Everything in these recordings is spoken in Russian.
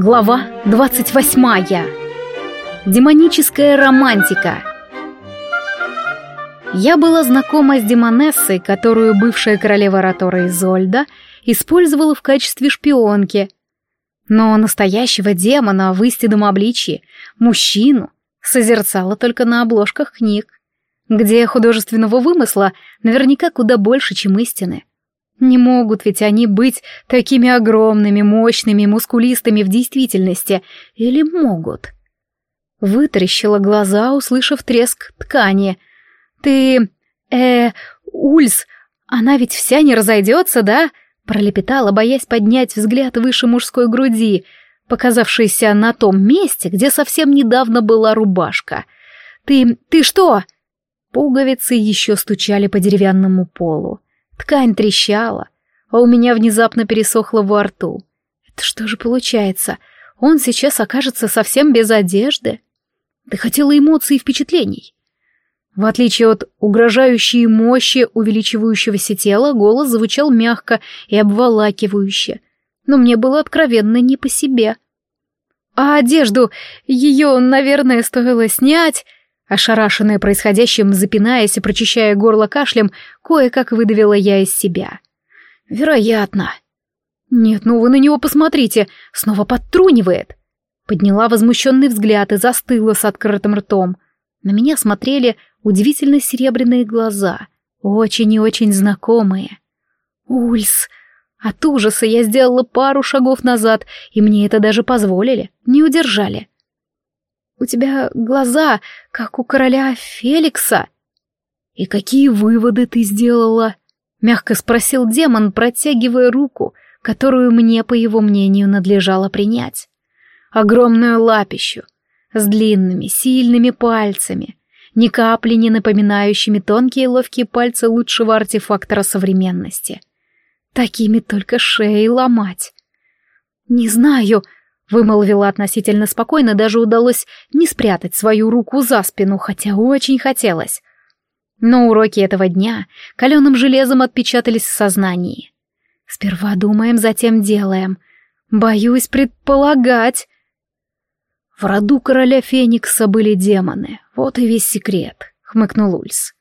Глава 28. Демоническая романтика. Я была знакома с демонессой, которую бывшая королева Ротора Изольда использовала в качестве шпионки. Но настоящего демона в истинном обличье, мужчину, созерцала только на обложках книг, где художественного вымысла наверняка куда больше, чем истины. Не могут ведь они быть такими огромными, мощными, мускулистыми в действительности. Или могут? Вытаращила глаза, услышав треск ткани. «Ты... э... Ульс, она ведь вся не разойдется, да?» Пролепетала, боясь поднять взгляд выше мужской груди, показавшейся на том месте, где совсем недавно была рубашка. «Ты... ты что?» Пуговицы еще стучали по деревянному полу. Ткань трещала, а у меня внезапно пересохло во рту. Это что же получается? Он сейчас окажется совсем без одежды? Ты хотела эмоций и впечатлений. В отличие от угрожающей мощи увеличивающегося тела, голос звучал мягко и обволакивающе, но мне было откровенно не по себе. А одежду, ее, наверное, стоило снять, Ошарашенная происходящим, запинаясь и прочищая горло кашлем, кое-как выдавила я из себя. «Вероятно». «Нет, ну вы на него посмотрите, снова подтрунивает». Подняла возмущенный взгляд и застыла с открытым ртом. На меня смотрели удивительно серебряные глаза, очень и очень знакомые. «Ульс!» От ужаса я сделала пару шагов назад, и мне это даже позволили, не удержали. У тебя глаза, как у короля Феликса. И какие выводы ты сделала? Мягко спросил демон, протягивая руку, которую мне, по его мнению, надлежало принять. Огромную лапищу, с длинными, сильными пальцами, ни капли не напоминающими тонкие ловкие пальцы лучшего артефактора современности. Такими только шеи ломать. «Не знаю», Вымолвила относительно спокойно, даже удалось не спрятать свою руку за спину, хотя очень хотелось. Но уроки этого дня каленым железом отпечатались в сознании. Сперва думаем, затем делаем. Боюсь предполагать. В роду короля Феникса были демоны, вот и весь секрет, хмыкнул Ульс.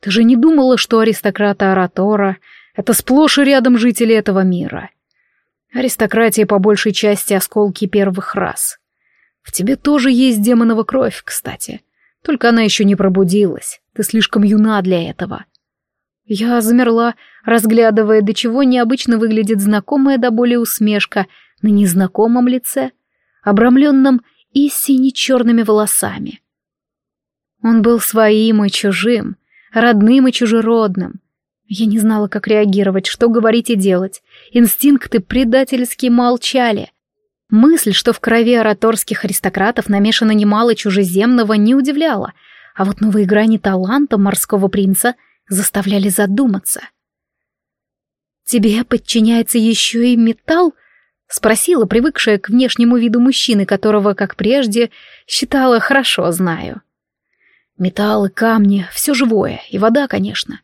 Ты же не думала, что аристократы Аратора — это сплошь и рядом жители этого мира? — Аристократия по большей части осколки первых рас. В тебе тоже есть демонова кровь, кстати. Только она еще не пробудилась. Ты слишком юна для этого. Я замерла, разглядывая, до чего необычно выглядит знакомая до боли усмешка на незнакомом лице, обрамленном и сине-черными волосами. Он был своим и чужим, родным и чужеродным, я не знала, как реагировать, что говорить и делать. Инстинкты предательски молчали. Мысль, что в крови ораторских аристократов намешано немало чужеземного, не удивляла, а вот новые грани таланта морского принца заставляли задуматься. «Тебе подчиняется еще и металл?» — спросила, привыкшая к внешнему виду мужчины, которого, как прежде, считала хорошо знаю. «Металл и камни — все живое, и вода, конечно».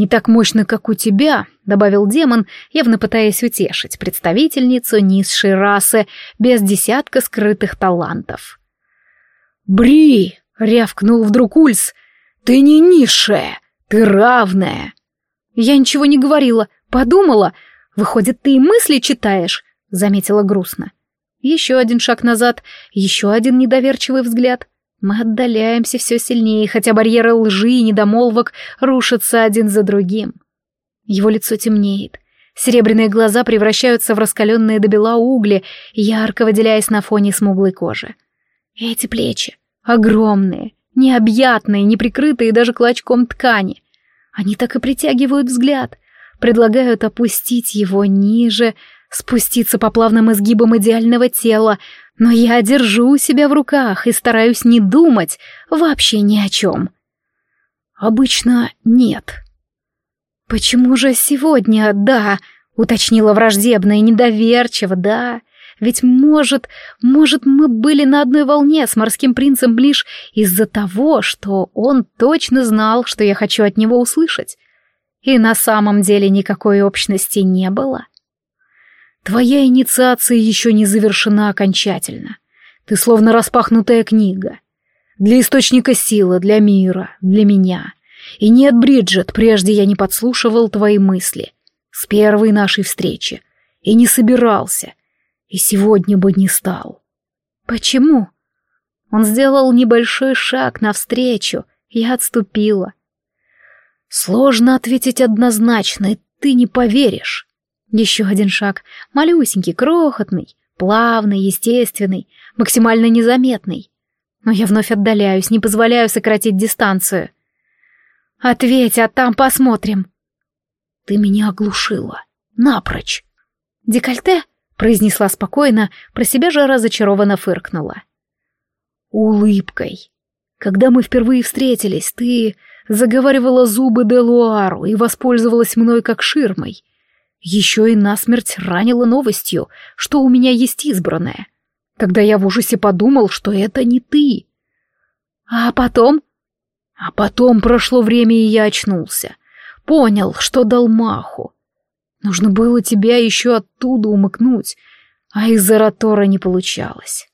«Не так мощно, как у тебя», — добавил демон, явно пытаясь утешить представительницу низшей расы без десятка скрытых талантов. «Бри!» — рявкнул вдруг Ульс. «Ты не низшая, ты равная!» «Я ничего не говорила, подумала. Выходит, ты и мысли читаешь», — заметила грустно. Еще один шаг назад, еще один недоверчивый взгляд. Мы отдаляемся все сильнее, хотя барьеры лжи и недомолвок рушатся один за другим. Его лицо темнеет. Серебряные глаза превращаются в раскаленные до бела угли, ярко выделяясь на фоне смуглой кожи. Эти плечи огромные, необъятные, не прикрытые даже клочком ткани. Они так и притягивают взгляд, предлагают опустить его ниже, спуститься по плавным изгибам идеального тела, но я держу себя в руках и стараюсь не думать вообще ни о чем. Обычно нет. Почему же сегодня да, уточнила враждебно и недоверчиво, да? Ведь, может, может, мы были на одной волне с морским принцем лишь из-за того, что он точно знал, что я хочу от него услышать. И на самом деле никакой общности не было. Твоя инициация еще не завершена окончательно. Ты словно распахнутая книга. Для источника силы, для мира, для меня. И нет, Бриджит, прежде я не подслушивал твои мысли. С первой нашей встречи. И не собирался. И сегодня бы не стал. Почему? Он сделал небольшой шаг навстречу. Я отступила. Сложно ответить однозначно, ты не поверишь. Еще один шаг, малюсенький, крохотный, плавный, естественный, максимально незаметный. Но я вновь отдаляюсь, не позволяю сократить дистанцию. «Ответь, а там посмотрим». «Ты меня оглушила. Напрочь». «Декольте?» — произнесла спокойно, про себя же разочарованно фыркнула. «Улыбкой. Когда мы впервые встретились, ты заговаривала зубы Делуару и воспользовалась мной как ширмой. Еще и насмерть ранила новостью, что у меня есть избранная. Тогда я в ужасе подумал, что это не ты. А потом... А потом прошло время, и я очнулся. Понял, что дал маху. Нужно было тебя еще оттуда умыкнуть, а из Аратора не получалось.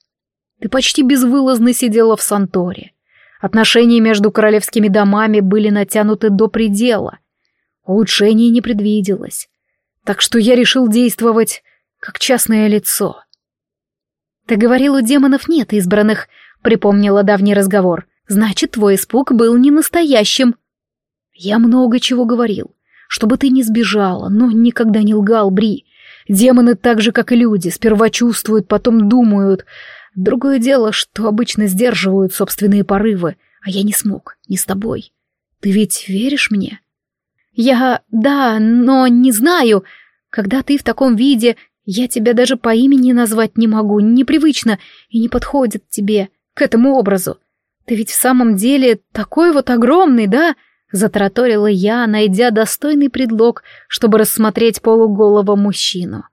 Ты почти безвылазно сидела в Санторе. Отношения между королевскими домами были натянуты до предела. Улучшений не предвиделось. Так что я решил действовать как частное лицо. «Ты говорил, у демонов нет избранных», — припомнила давний разговор. «Значит, твой испуг был не настоящим». «Я много чего говорил. Чтобы ты не сбежала, но никогда не лгал, Бри. Демоны так же, как и люди, сперва чувствуют, потом думают. Другое дело, что обычно сдерживают собственные порывы, а я не смог, не с тобой. Ты ведь веришь мне?» «Я... да, но не знаю. Когда ты в таком виде, я тебя даже по имени назвать не могу, непривычно и не подходит тебе, к этому образу. Ты ведь в самом деле такой вот огромный, да?» Затараторила я, найдя достойный предлог, чтобы рассмотреть полуголого мужчину.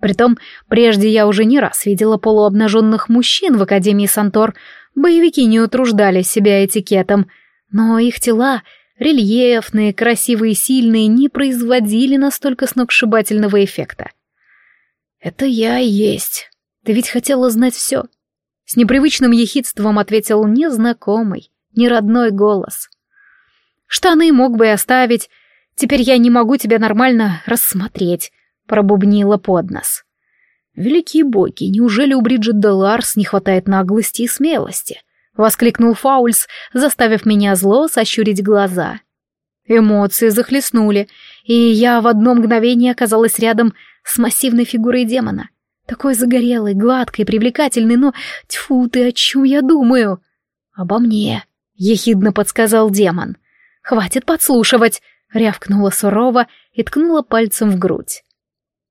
Притом, прежде я уже не раз видела полуобнаженных мужчин в Академии Сантор, боевики не утруждали себя этикетом, но их тела рельефные, красивые сильные, не производили настолько сногсшибательного эффекта. «Это я и есть. Ты ведь хотела знать все». С непривычным ехидством ответил незнакомый, неродной голос. «Штаны мог бы и оставить. Теперь я не могу тебя нормально рассмотреть», — пробубнила под нос. «Великие боги, неужели у Бриджит Деларс не хватает наглости и смелости?» Воскликнул Фаульс, заставив меня зло сощурить глаза. Эмоции захлестнули, и я в одно мгновение оказалась рядом с массивной фигурой демона. Такой загорелый, гладкий, привлекательный, но... Тьфу ты, о чем я думаю? Обо мне, — ехидно подсказал демон. Хватит подслушивать, — рявкнула сурово и ткнула пальцем в грудь.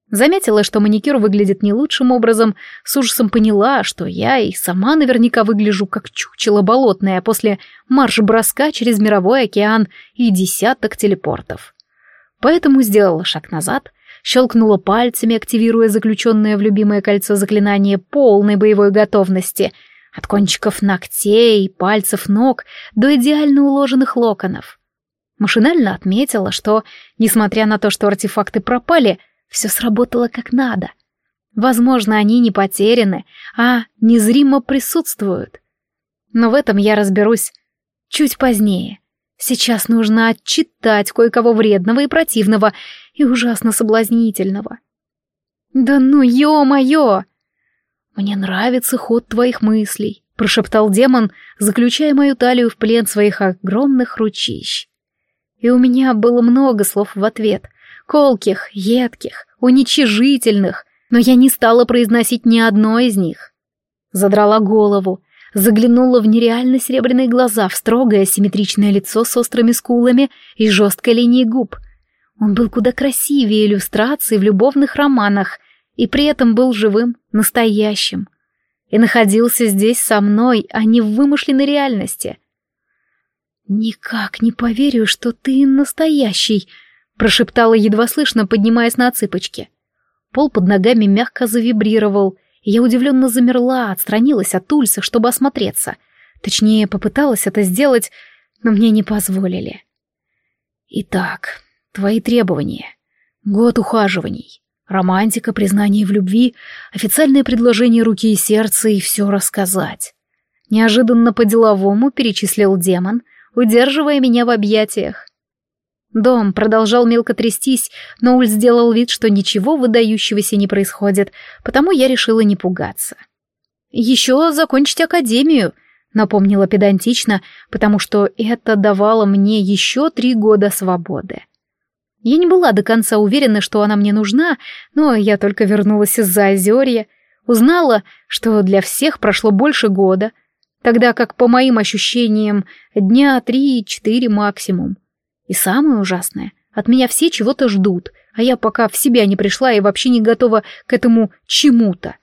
Заметила, что маникюр выглядит не лучшим образом, с ужасом поняла, что я и сама наверняка выгляжу как чучело болотное после марш-броска через мировой океан и десяток телепортов. Поэтому сделала шаг назад, щелкнула пальцами, активируя заключенное в любимое кольцо заклинание полной боевой готовности, от кончиков ногтей, пальцев ног до идеально уложенных локонов. Машинально отметила, что, несмотря на то, что артефакты пропали, все сработало как надо. Возможно, они не потеряны, а незримо присутствуют. Но в этом я разберусь чуть позднее. Сейчас нужно отчитать кое-кого вредного и противного, и ужасно соблазнительного. «Да ну, ё-моё!» «Мне нравится ход твоих мыслей», — прошептал демон, заключая мою талию в плен своих огромных ручищ. И у меня было много слов в ответ, колких, едких, уничижительных, но я не стала произносить ни одно из них. Задрала голову, заглянула в нереально серебряные глаза, в строгое симметричное лицо с острыми скулами и жесткой линией губ. Он был куда красивее иллюстраций в любовных романах и при этом был живым, настоящим. И находился здесь со мной, а не в вымышленной реальности. «Никак не поверю, что ты настоящий», прошептала едва слышно, поднимаясь на цыпочки. Пол под ногами мягко завибрировал, и я удивленно замерла, отстранилась от Ульса, чтобы осмотреться. Точнее, попыталась это сделать, но мне не позволили. Итак, твои требования. Год ухаживаний. Романтика, признание в любви, официальное предложение руки и сердца и все рассказать. Неожиданно по-деловому перечислил демон, удерживая меня в объятиях. Дом продолжал мелко трястись, но Уль сделал вид, что ничего выдающегося не происходит, потому я решила не пугаться. «Еще закончить академию», — напомнила педантично, потому что это давало мне еще три года свободы. Я не была до конца уверена, что она мне нужна, но я только вернулась из-за озерья, узнала, что для всех прошло больше года, тогда как, по моим ощущениям, дня три-четыре максимум. И самое ужасное, от меня все чего-то ждут, а я пока в себя не пришла и вообще не готова к этому чему-то.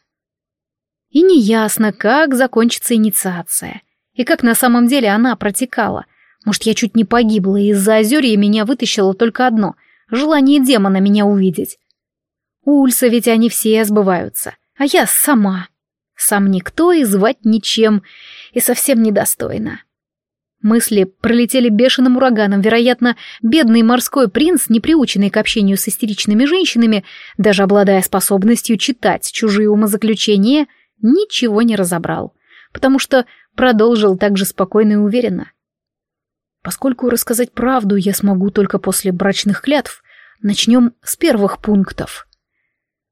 И неясно, как закончится инициация, и как на самом деле она протекала. Может, я чуть не погибла, и из-за озерья меня вытащило только одно желание демона меня увидеть. Ульса ведь они все сбываются, а я сама. Сам никто и звать ничем, и совсем недостойна. Мысли пролетели бешеным ураганом. Вероятно, бедный морской принц, не приученный к общению с истеричными женщинами, даже обладая способностью читать чужие умозаключения, ничего не разобрал, потому что продолжил так же спокойно и уверенно. Поскольку рассказать правду я смогу только после брачных клятв, начнем с первых пунктов.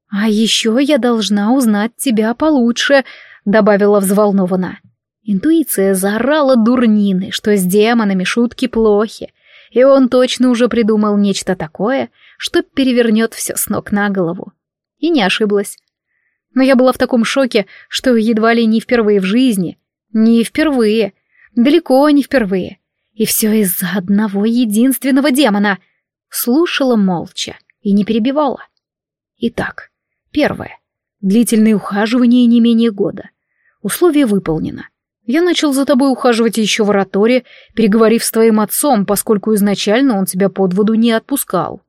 «А еще я должна узнать тебя получше», — добавила взволнованно. Интуиция заорала дурнины, что с демонами шутки плохи, и он точно уже придумал нечто такое, что перевернет все с ног на голову. И не ошиблась. Но я была в таком шоке, что едва ли не впервые в жизни, не впервые, далеко не впервые, и все из-за одного единственного демона. Слушала молча и не перебивала. Итак, первое. Длительное ухаживание не менее года. Условие выполнено. Я начал за тобой ухаживать еще в ораторе, переговорив с твоим отцом, поскольку изначально он тебя под воду не отпускал.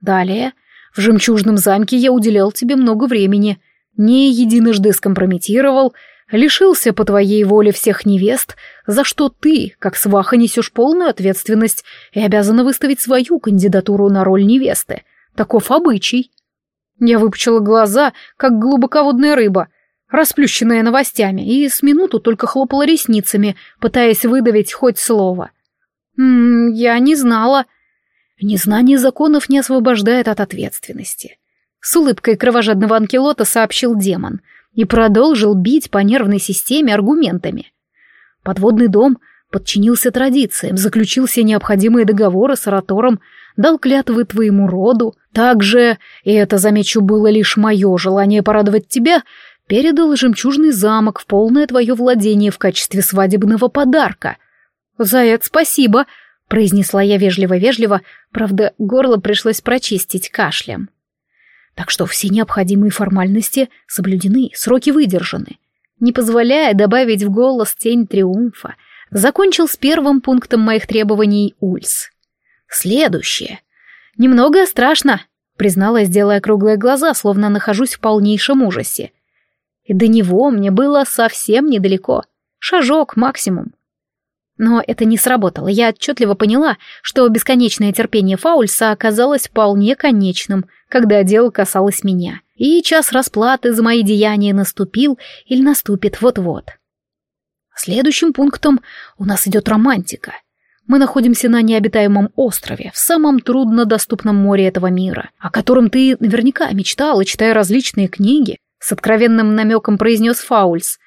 Далее, в жемчужном замке я уделял тебе много времени, не единожды скомпрометировал, лишился по твоей воле всех невест, за что ты, как сваха, несешь полную ответственность и обязана выставить свою кандидатуру на роль невесты. Таков обычай. Я выпучила глаза, как глубоководная рыба, расплющенная новостями, и с минуту только хлопала ресницами, пытаясь выдавить хоть слово. «М -м, «Я не знала». «Незнание законов не освобождает от ответственности», — с улыбкой кровожадного анкелота сообщил демон — и продолжил бить по нервной системе аргументами. Подводный дом подчинился традициям, заключил все необходимые договоры с Аратором, дал клятвы твоему роду. Также, и это, замечу, было лишь мое желание порадовать тебя, передал жемчужный замок в полное твое владение в качестве свадебного подарка. «За это спасибо», — произнесла я вежливо-вежливо, правда, горло пришлось прочистить кашлем. Так что все необходимые формальности соблюдены, сроки выдержаны. Не позволяя добавить в голос тень триумфа, закончил с первым пунктом моих требований Ульс. Следующее. Немного страшно, призналась, делая круглые глаза, словно нахожусь в полнейшем ужасе. И до него мне было совсем недалеко. Шажок максимум. Но это не сработало. Я отчетливо поняла, что бесконечное терпение Фаульса оказалось вполне конечным, когда дело касалось меня. И час расплаты за мои деяния наступил или наступит вот-вот. Следующим пунктом у нас идет романтика. Мы находимся на необитаемом острове, в самом труднодоступном море этого мира, о котором ты наверняка мечтал, читая различные книги, с откровенным намеком произнес Фаульс,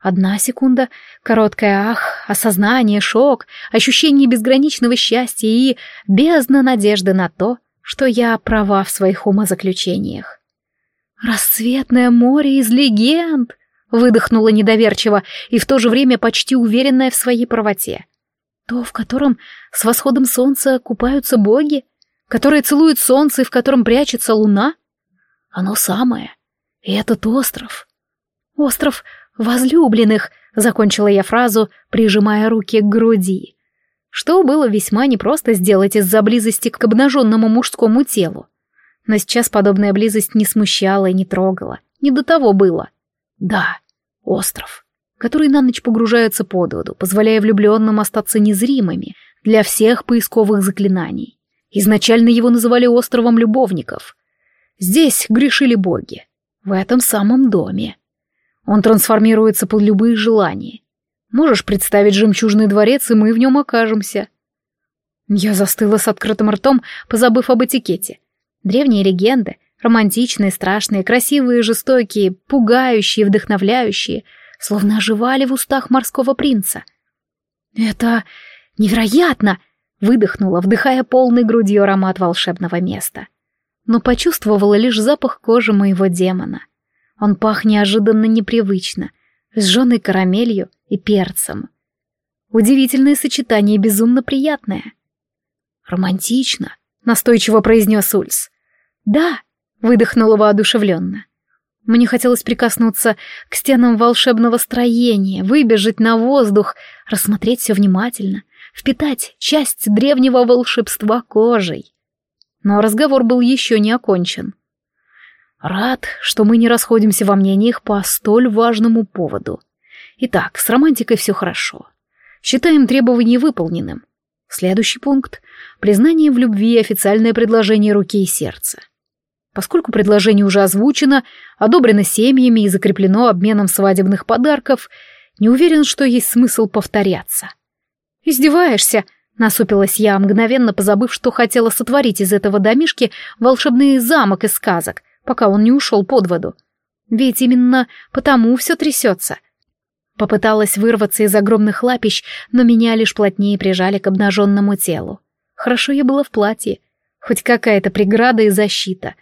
Одна секунда, короткая ах, осознание, шок, ощущение безграничного счастья и бездна надежды на то, что я права в своих умозаключениях. «Рассветное море из легенд!» — выдохнула недоверчиво и в то же время почти уверенная в своей правоте. «То, в котором с восходом солнца купаются боги, которые целуют солнце и в котором прячется луна? Оно самое. И этот остров. Остров «Возлюбленных!» — закончила я фразу, прижимая руки к груди. Что было весьма непросто сделать из-за близости к обнаженному мужскому телу. Но сейчас подобная близость не смущала и не трогала. Не до того было. Да, остров, который на ночь погружается под воду, позволяя влюбленным остаться незримыми для всех поисковых заклинаний. Изначально его называли островом любовников. Здесь грешили боги. В этом самом доме. Он трансформируется под любые желания. Можешь представить жемчужный дворец, и мы в нем окажемся. Я застыла с открытым ртом, позабыв об этикете. Древние легенды, романтичные, страшные, красивые, жестокие, пугающие, вдохновляющие, словно оживали в устах морского принца. «Это невероятно!» — выдохнула, вдыхая полной грудью аромат волшебного места. Но почувствовала лишь запах кожи моего демона. Он пах неожиданно непривычно, сжженной карамелью и перцем. Удивительное сочетание, безумно приятное. «Романтично», — настойчиво произнес Ульс. «Да», — выдохнула воодушевленно. Мне хотелось прикоснуться к стенам волшебного строения, выбежать на воздух, рассмотреть все внимательно, впитать часть древнего волшебства кожей. Но разговор был еще не окончен. Рад, что мы не расходимся во мнениях по столь важному поводу. Итак, с романтикой все хорошо. Считаем требование выполненным. Следующий пункт — признание в любви и официальное предложение руки и сердца. Поскольку предложение уже озвучено, одобрено семьями и закреплено обменом свадебных подарков, не уверен, что есть смысл повторяться. «Издеваешься?» — насупилась я, мгновенно позабыв, что хотела сотворить из этого домишки волшебный замок из сказок, пока он не ушел под воду. Ведь именно потому все трясется. Попыталась вырваться из огромных лапищ, но меня лишь плотнее прижали к обнаженному телу. Хорошо я была в платье. Хоть какая-то преграда и защита.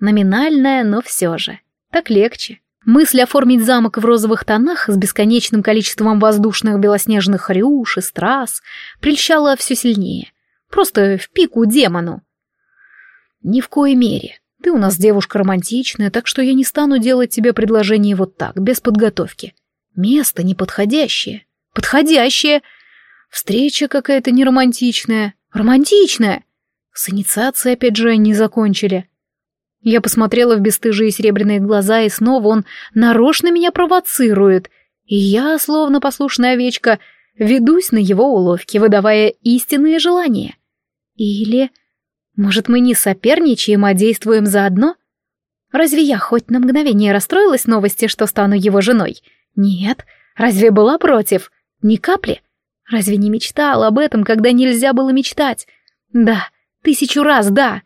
Номинальная, но все же. Так легче. Мысль оформить замок в розовых тонах с бесконечным количеством воздушных белоснежных рюш и страз прельщала все сильнее. Просто в пику демону. Ни в коей мере. Ты у нас девушка романтичная, так что я не стану делать тебе предложение вот так, без подготовки. Место неподходящее. Подходящее. Встреча какая-то неромантичная. Романтичная. С инициацией опять же не закончили. Я посмотрела в бесстыжие серебряные глаза, и снова он нарочно меня провоцирует. И я, словно послушная овечка, ведусь на его уловки, выдавая истинные желания. Или может, мы не соперничаем, а действуем заодно? Разве я хоть на мгновение расстроилась новости, что стану его женой? Нет. Разве была против? Ни капли. Разве не мечтала об этом, когда нельзя было мечтать? Да, тысячу раз да.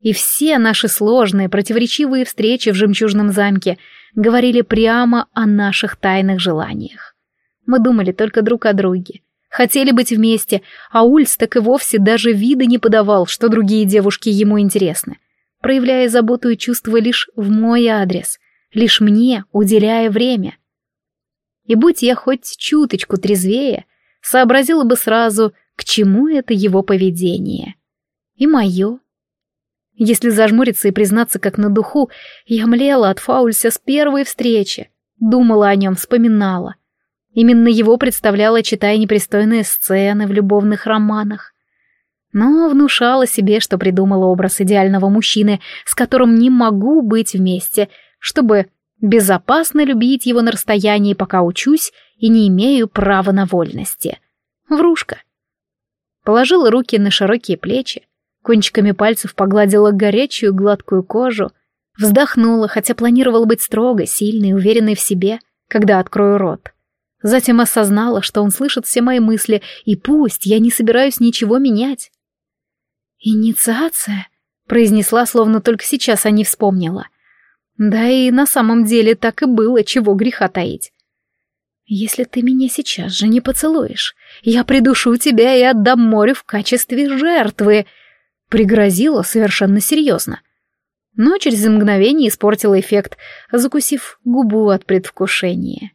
И все наши сложные, противоречивые встречи в жемчужном замке говорили прямо о наших тайных желаниях. Мы думали только друг о друге, Хотели быть вместе, а Ульс так и вовсе даже вида не подавал, что другие девушки ему интересны, проявляя заботу и чувства лишь в мой адрес, лишь мне уделяя время. И будь я хоть чуточку трезвее, сообразила бы сразу, к чему это его поведение. И мое. Если зажмуриться и признаться как на духу, я млела от Фаульса с первой встречи, думала о нем, вспоминала — Именно его представляла, читая непристойные сцены в любовных романах. Но внушала себе, что придумала образ идеального мужчины, с которым не могу быть вместе, чтобы безопасно любить его на расстоянии, пока учусь и не имею права на вольности. Врушка. Положила руки на широкие плечи, кончиками пальцев погладила горячую гладкую кожу, вздохнула, хотя планировала быть строгой, сильной, уверенной в себе, когда открою рот. Затем осознала, что он слышит все мои мысли, и пусть я не собираюсь ничего менять. «Инициация?» — произнесла, словно только сейчас о ней вспомнила. Да и на самом деле так и было, чего греха таить. «Если ты меня сейчас же не поцелуешь, я придушу тебя и отдам морю в качестве жертвы», — пригрозила совершенно серьезно. Но через мгновение испортила эффект, закусив губу от предвкушения.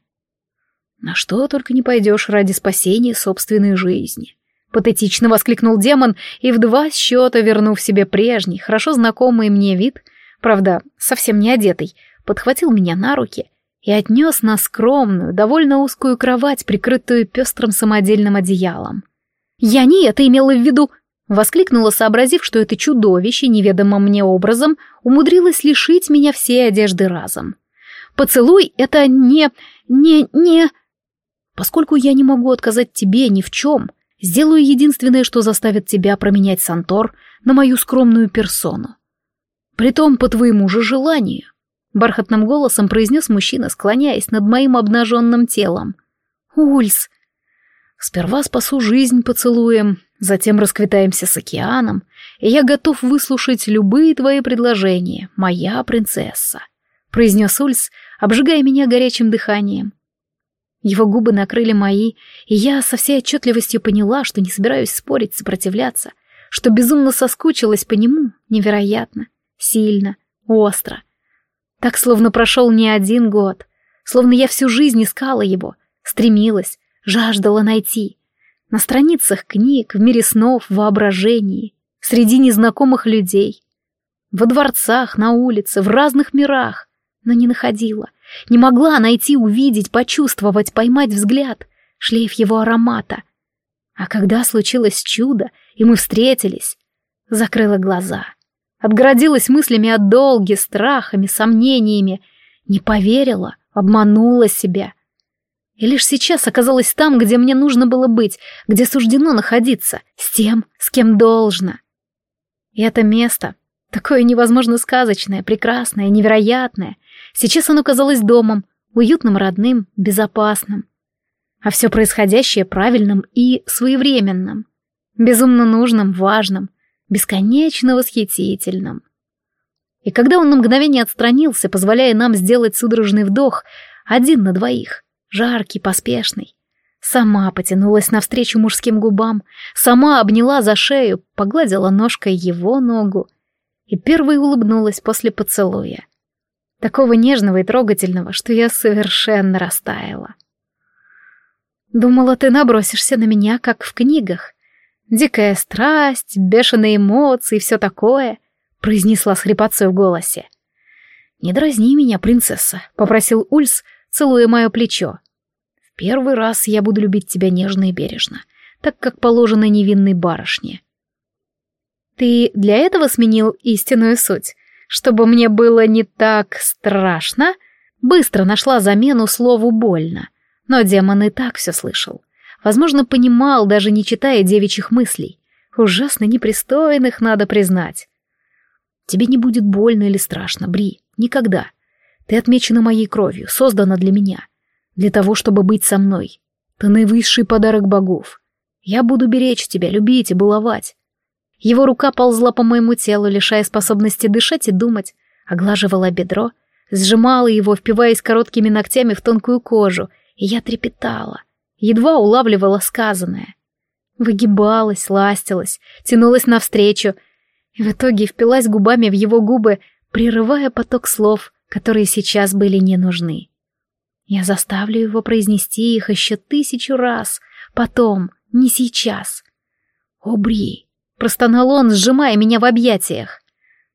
На что только не пойдешь ради спасения собственной жизни. Патетично воскликнул демон и в два счета, вернув себе прежний, хорошо знакомый мне вид, правда, совсем не одетый, подхватил меня на руки и отнес на скромную, довольно узкую кровать, прикрытую пестрым самодельным одеялом. «Я не это имела в виду!» — воскликнула, сообразив, что это чудовище, неведомым мне образом, умудрилось лишить меня всей одежды разом. «Поцелуй — это не... не... не...» Поскольку я не могу отказать тебе ни в чем, сделаю единственное, что заставит тебя променять Сантор на мою скромную персону. Притом по твоему же желанию. Бархатным голосом произнес мужчина, склоняясь над моим обнаженным телом. Ульс. Сперва спасу жизнь поцелуем, затем расквитаемся с океаном, и я готов выслушать любые твои предложения, моя принцесса, произнес Ульс, обжигая меня горячим дыханием. Его губы накрыли мои, и я со всей отчетливостью поняла, что не собираюсь спорить, сопротивляться, что безумно соскучилась по нему невероятно, сильно, остро. Так, словно прошел не один год, словно я всю жизнь искала его, стремилась, жаждала найти. На страницах книг, в мире снов, воображении, среди незнакомых людей. Во дворцах, на улице, в разных мирах, но не находила — не могла найти, увидеть, почувствовать, поймать взгляд, шлейф его аромата. А когда случилось чудо, и мы встретились, закрыла глаза. Отгородилась мыслями о долге, страхами, сомнениями. Не поверила, обманула себя. И лишь сейчас оказалась там, где мне нужно было быть, где суждено находиться, с тем, с кем должно. И это место, такое невозможно сказочное, прекрасное, невероятное, Сейчас оно казалось домом, уютным, родным, безопасным. А все происходящее правильным и своевременным. Безумно нужным, важным, бесконечно восхитительным. И когда он на мгновение отстранился, позволяя нам сделать судорожный вдох, один на двоих, жаркий, поспешный, сама потянулась навстречу мужским губам, сама обняла за шею, погладила ножкой его ногу и первой улыбнулась после поцелуя такого нежного и трогательного, что я совершенно растаяла. Думала, ты набросишься на меня, как в книгах. Дикая страсть, бешеные эмоции все такое, произнесла с хрипотцой в голосе. «Не дразни меня, принцесса», — попросил Ульс, целуя мое плечо. «В первый раз я буду любить тебя нежно и бережно, так как положено невинной барышне». «Ты для этого сменил истинную суть?» Чтобы мне было не так страшно, быстро нашла замену слову «больно». Но демон и так все слышал. Возможно, понимал, даже не читая девичьих мыслей. Ужасно непристойных, надо признать. Тебе не будет больно или страшно, Бри. Никогда. Ты отмечена моей кровью, создана для меня. Для того, чтобы быть со мной. Ты наивысший подарок богов. Я буду беречь тебя, любить и баловать. Его рука ползла по моему телу, лишая способности дышать и думать, оглаживала бедро, сжимала его, впиваясь короткими ногтями в тонкую кожу, и я трепетала, едва улавливала сказанное. Выгибалась, ластилась, тянулась навстречу, и в итоге впилась губами в его губы, прерывая поток слов, которые сейчас были не нужны. Я заставлю его произнести их еще тысячу раз, потом, не сейчас. О, Бри, Простонал он, сжимая меня в объятиях.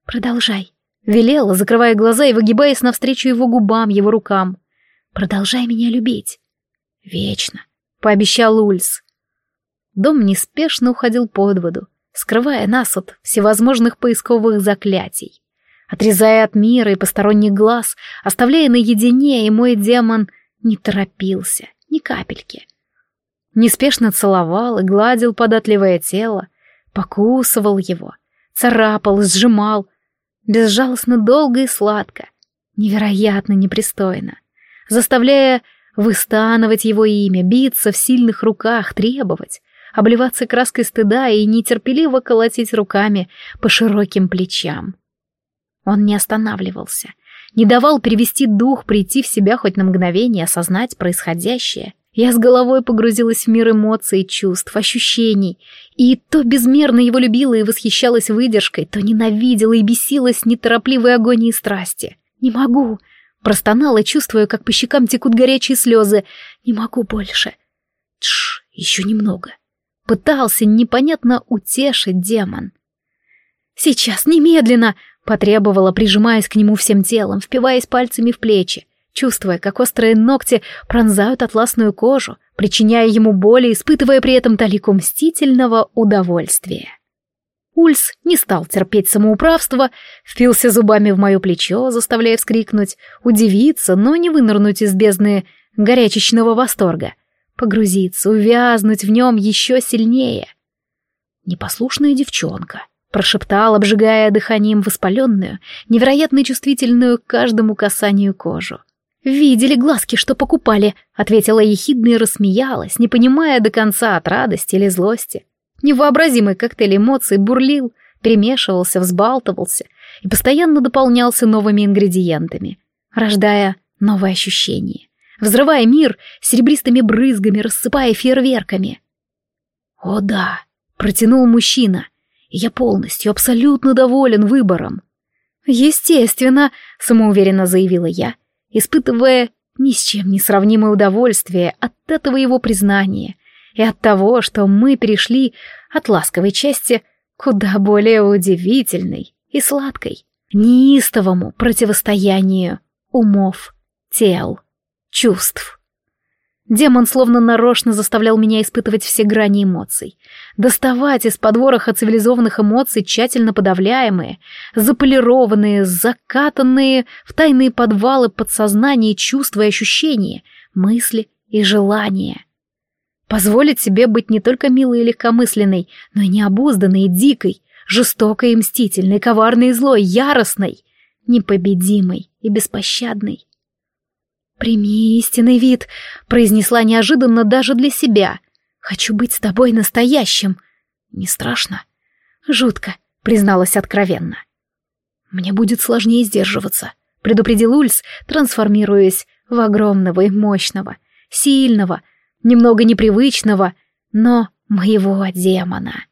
«Продолжай», — велела, закрывая глаза и выгибаясь навстречу его губам, его рукам. «Продолжай меня любить». «Вечно», — пообещал Ульс. Дом неспешно уходил под воду, скрывая нас от всевозможных поисковых заклятий. Отрезая от мира и посторонних глаз, оставляя наедине, и мой демон не торопился, ни капельки. Неспешно целовал и гладил податливое тело, покусывал его, царапал, сжимал, безжалостно долго и сладко, невероятно непристойно, заставляя выстанывать его имя, биться в сильных руках, требовать, обливаться краской стыда и нетерпеливо колотить руками по широким плечам. Он не останавливался, не давал перевести дух, прийти в себя хоть на мгновение, осознать происходящее. Я с головой погрузилась в мир эмоций, чувств, ощущений, и то безмерно его любила и восхищалась выдержкой, то ненавидела и бесилась неторопливой агонии страсти. «Не могу!» — простонала, чувствуя, как по щекам текут горячие слезы. «Не могу больше!» «Тш, еще немного!» Пытался непонятно утешить демон. «Сейчас, немедленно!» — потребовала, прижимаясь к нему всем телом, впиваясь пальцами в плечи чувствуя, как острые ногти пронзают атласную кожу, причиняя ему боль и испытывая при этом талику мстительного удовольствия. Ульс не стал терпеть самоуправство, впился зубами в мое плечо, заставляя вскрикнуть, удивиться, но не вынырнуть из бездны горячечного восторга, погрузиться, увязнуть в нем еще сильнее. «Непослушная девчонка», прошептал, обжигая дыханием воспаленную, невероятно чувствительную к каждому касанию кожу. «Видели глазки, что покупали», — ответила ехидно и рассмеялась, не понимая до конца от радости или злости. Невообразимый коктейль эмоций бурлил, перемешивался, взбалтывался и постоянно дополнялся новыми ингредиентами, рождая новые ощущения, взрывая мир серебристыми брызгами, рассыпая фейерверками. «О да», — протянул мужчина, — «я полностью, абсолютно доволен выбором». «Естественно», — самоуверенно заявила я, — испытывая ни с чем не сравнимое удовольствие от этого его признания и от того, что мы перешли от ласковой части куда более удивительной и сладкой, неистовому противостоянию умов, тел, чувств. Демон словно нарочно заставлял меня испытывать все грани эмоций, доставать из подвороха цивилизованных эмоций тщательно подавляемые, заполированные, закатанные в тайные подвалы подсознания чувства и ощущения, мысли и желания. Позволить себе быть не только милой и легкомысленной, но и необузданной дикой, жестокой и мстительной, коварной и злой, яростной, непобедимой и беспощадной. «Прими истинный вид», — произнесла неожиданно даже для себя. «Хочу быть с тобой настоящим». «Не страшно?» «Жутко», — призналась откровенно. «Мне будет сложнее сдерживаться», — предупредил Ульс, трансформируясь в огромного и мощного, сильного, немного непривычного, но моего демона.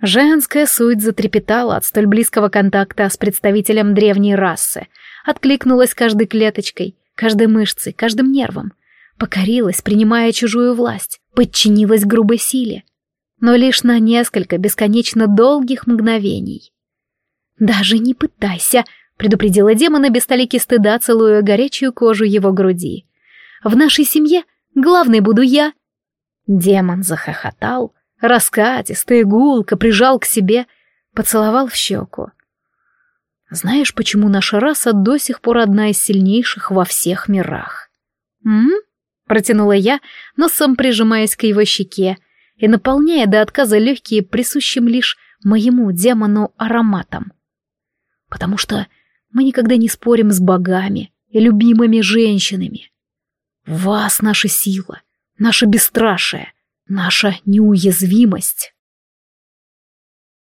Женская суть затрепетала от столь близкого контакта с представителем древней расы, откликнулась каждой клеточкой, каждой мышцей, каждым нервом. Покорилась, принимая чужую власть, подчинилась грубой силе. Но лишь на несколько бесконечно долгих мгновений. «Даже не пытайся», — предупредила демона без толики стыда, целуя горячую кожу его груди. «В нашей семье главной буду я». Демон захохотал, раскатисто гулко прижал к себе, поцеловал в щеку. Знаешь, почему наша раса до сих пор одна из сильнейших во всех мирах? М? Протянула я, носом прижимаясь к его щеке и наполняя до отказа легкие присущим лишь моему демону ароматом. Потому что мы никогда не спорим с богами и любимыми женщинами. В вас наша сила, наше бесстрашие, наша неуязвимость.